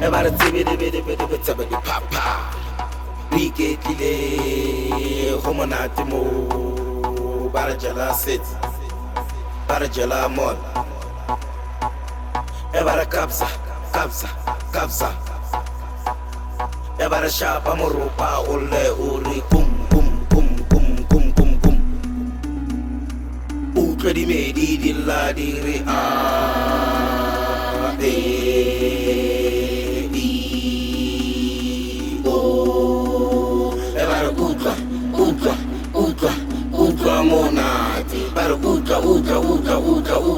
e ba re tsebedebedebedebetsebedi papa re iketlile go monate mo ba re jela setse ba re jela mol e ba re kapsa kapsa kapsa e re shapa moropa o lle o re kum kum kum kum kum kum kum utlwe dimedi di lla di re a e go.